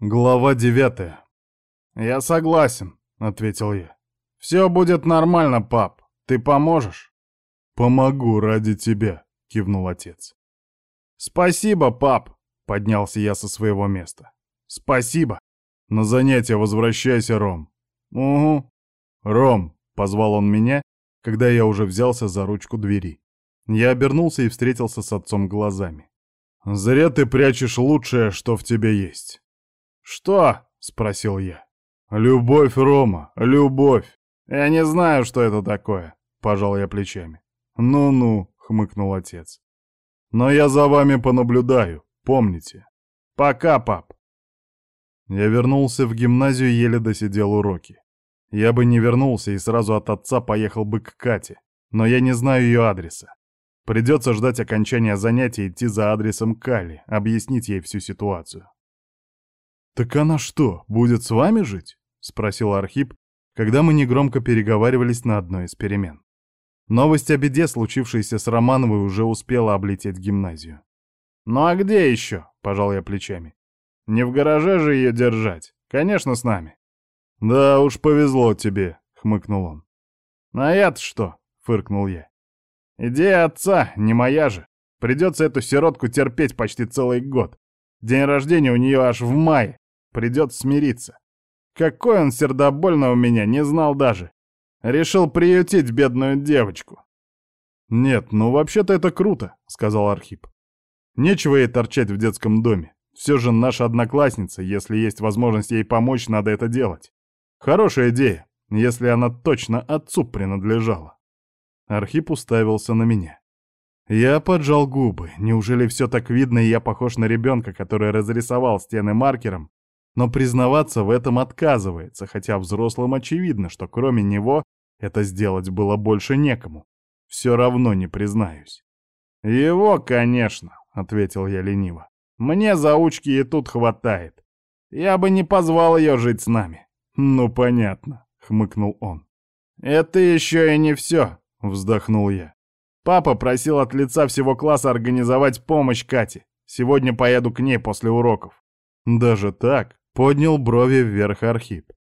Глава девятая. «Я согласен», — ответил я. «Все будет нормально, пап. Ты поможешь?» «Помогу ради тебя», — кивнул отец. «Спасибо, пап», — поднялся я со своего места. «Спасибо. На занятия возвращайся, Ром». «Угу». «Ром», — позвал он меня, когда я уже взялся за ручку двери. Я обернулся и встретился с отцом глазами. «Зря ты прячешь лучшее, что в тебе есть». «Что?» — спросил я. «Любовь, Рома, любовь. Я не знаю, что это такое», — пожал я плечами. «Ну-ну», — хмыкнул отец. «Но я за вами понаблюдаю, помните. Пока, пап». Я вернулся в гимназию, еле досидел уроки. Я бы не вернулся и сразу от отца поехал бы к Кате, но я не знаю ее адреса. Придется ждать окончания занятий и идти за адресом Кали, объяснить ей всю ситуацию. «Так она что, будет с вами жить?» — спросил Архип, когда мы негромко переговаривались на одной из перемен. Новость о беде, случившейся с Романовой, уже успела облететь гимназию. «Ну а где еще?» — пожал я плечами. «Не в гараже же ее держать. Конечно, с нами». «Да уж повезло тебе», — хмыкнул он. «А я-то что?» — фыркнул я. «Идея отца, не моя же. Придется эту сиротку терпеть почти целый год. День рождения у нее аж в мае. Придется смириться. Какой он сердобольно у меня, не знал даже. Решил приютить бедную девочку. «Нет, ну вообще-то это круто», — сказал Архип. «Нечего ей торчать в детском доме. Все же наша одноклассница, если есть возможность ей помочь, надо это делать. Хорошая идея, если она точно отцу принадлежала». Архип уставился на меня. Я поджал губы. Неужели все так видно, и я похож на ребенка, который разрисовал стены маркером, но признаваться в этом отказывается, хотя взрослым очевидно, что кроме него это сделать было больше некому. Все равно не признаюсь. «Его, конечно», — ответил я лениво. «Мне заучки и тут хватает. Я бы не позвал ее жить с нами». «Ну, понятно», — хмыкнул он. «Это еще и не все», — вздохнул я. «Папа просил от лица всего класса организовать помощь Кате. Сегодня поеду к ней после уроков». «Даже так?» Поднял брови вверх Архип.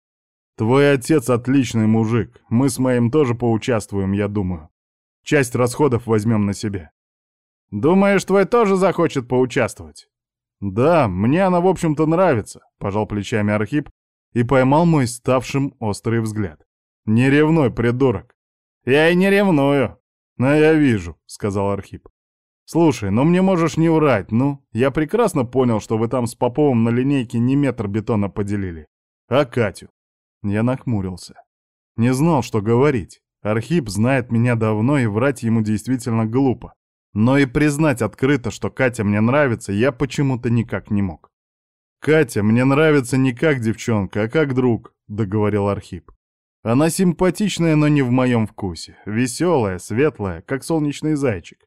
«Твой отец отличный мужик. Мы с моим тоже поучаствуем, я думаю. Часть расходов возьмем на себя». «Думаешь, твой тоже захочет поучаствовать?» «Да, мне она, в общем-то, нравится», — пожал плечами Архип и поймал мой ставшим острый взгляд. «Не ревной, придурок». «Я и не ревную». «А я вижу», — сказал Архип. «Слушай, ну мне можешь не врать, ну. Я прекрасно понял, что вы там с Поповым на линейке не метр бетона поделили. А Катю?» Я нахмурился. Не знал, что говорить. Архип знает меня давно, и врать ему действительно глупо. Но и признать открыто, что Катя мне нравится, я почему-то никак не мог. «Катя мне нравится не как девчонка, а как друг», — договорил Архип. «Она симпатичная, но не в моем вкусе. Веселая, светлая, как солнечный зайчик.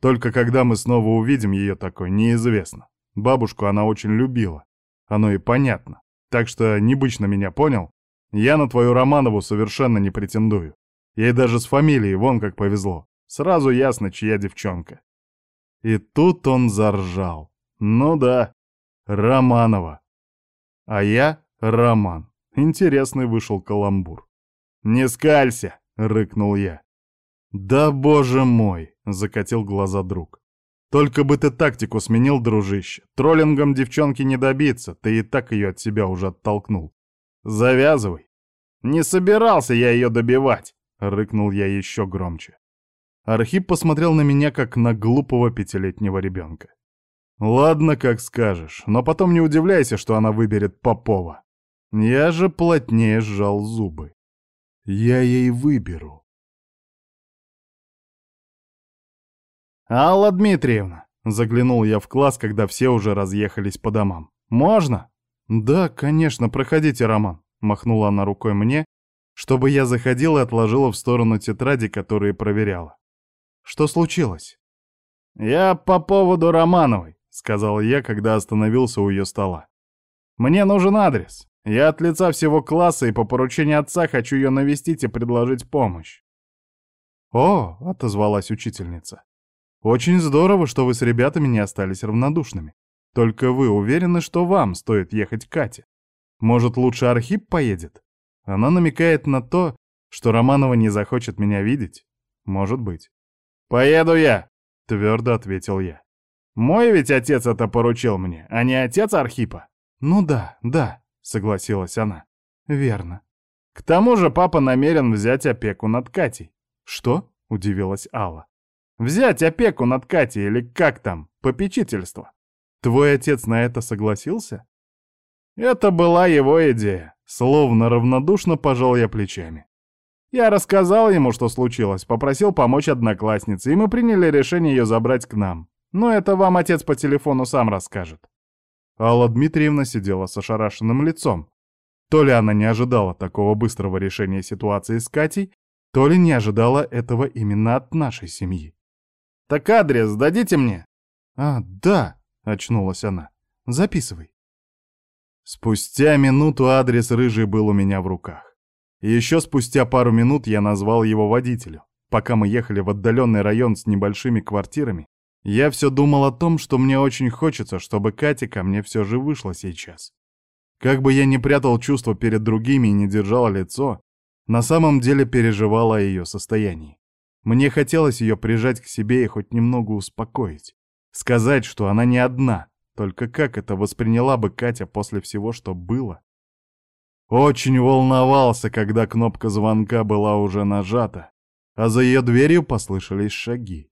Только когда мы снова увидим ее такой, неизвестно. Бабушку она очень любила. Оно и понятно. Так что не бычно меня понял. Я на твою Романову совершенно не претендую. Ей даже с фамилией вон как повезло. Сразу ясно, чья девчонка. И тут он заржал. Ну да, Романова. А я Роман. Интересный вышел каламбур. «Не скалься!» — рыкнул я. «Да боже мой!» — закатил глаза друг. «Только бы ты тактику сменил, дружище. Троллингом девчонки не добиться, ты и так ее от себя уже оттолкнул. Завязывай!» «Не собирался я ее добивать!» — рыкнул я еще громче. Архип посмотрел на меня, как на глупого пятилетнего ребенка. «Ладно, как скажешь, но потом не удивляйся, что она выберет Попова. Я же плотнее сжал зубы. Я ей выберу». «Алла Дмитриевна!» — заглянул я в класс, когда все уже разъехались по домам. «Можно?» «Да, конечно, проходите, Роман», — махнула она рукой мне, чтобы я заходил и отложила в сторону тетради, которые проверяла. «Что случилось?» «Я по поводу Романовой», — сказал я, когда остановился у ее стола. «Мне нужен адрес. Я от лица всего класса и по поручению отца хочу ее навестить и предложить помощь». «О!» — отозвалась учительница. Очень здорово, что вы с ребятами не остались равнодушными. Только вы уверены, что вам стоит ехать к Кате? Может, лучше Архип поедет? Она намекает на то, что Романова не захочет меня видеть? Может быть. «Поеду я!» — твердо ответил я. «Мой ведь отец это поручил мне, а не отец Архипа?» «Ну да, да», — согласилась она. «Верно. К тому же папа намерен взять опеку над Катей». «Что?» — удивилась Алла. «Взять опеку над Катей или как там, попечительство. Твой отец на это согласился?» Это была его идея. Словно равнодушно пожал я плечами. Я рассказал ему, что случилось, попросил помочь однокласснице, и мы приняли решение ее забрать к нам. Но это вам отец по телефону сам расскажет. Алла Дмитриевна сидела с ошарашенным лицом. То ли она не ожидала такого быстрого решения ситуации с Катей, то ли не ожидала этого именно от нашей семьи. «Так адрес дадите мне?» «А, да», — очнулась она. «Записывай». Спустя минуту адрес рыжий был у меня в руках. И еще спустя пару минут я назвал его водителю. Пока мы ехали в отдаленный район с небольшими квартирами, я все думал о том, что мне очень хочется, чтобы Катя ко мне все же вышла сейчас. Как бы я ни прятал чувства перед другими и не держал лицо, на самом деле переживал о ее состоянии. Мне хотелось ее прижать к себе и хоть немного успокоить. Сказать, что она не одна, только как это восприняла бы Катя после всего, что было? Очень волновался, когда кнопка звонка была уже нажата, а за ее дверью послышались шаги.